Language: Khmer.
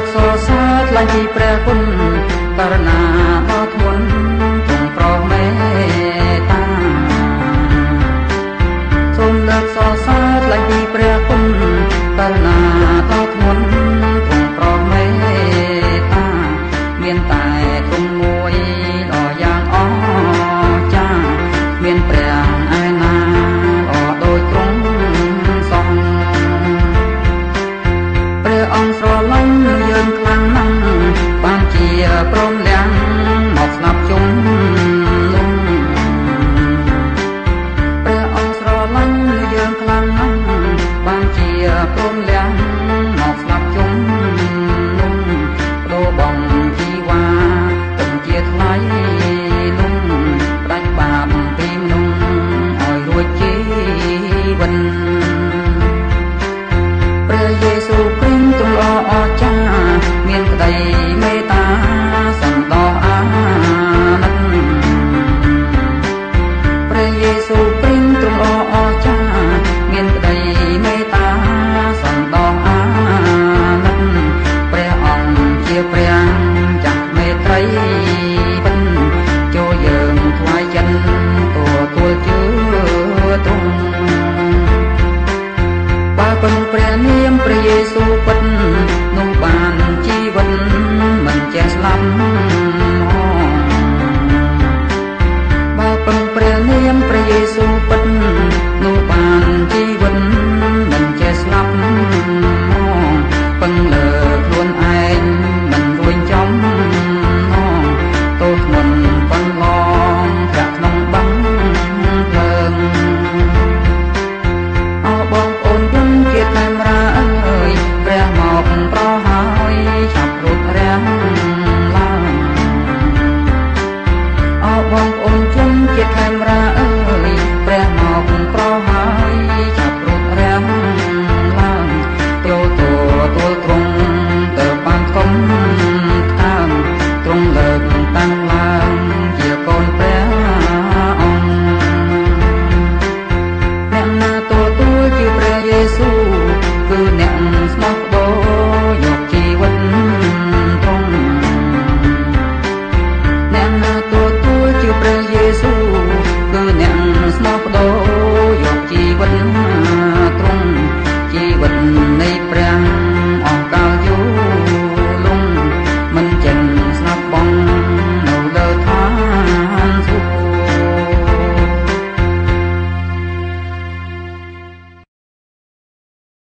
កសរសើរថ្លែងពីព្រះគុណករណាមក អង្គស្រឡាញ់យើងខ្លាំងណាស់បានជាព្រមល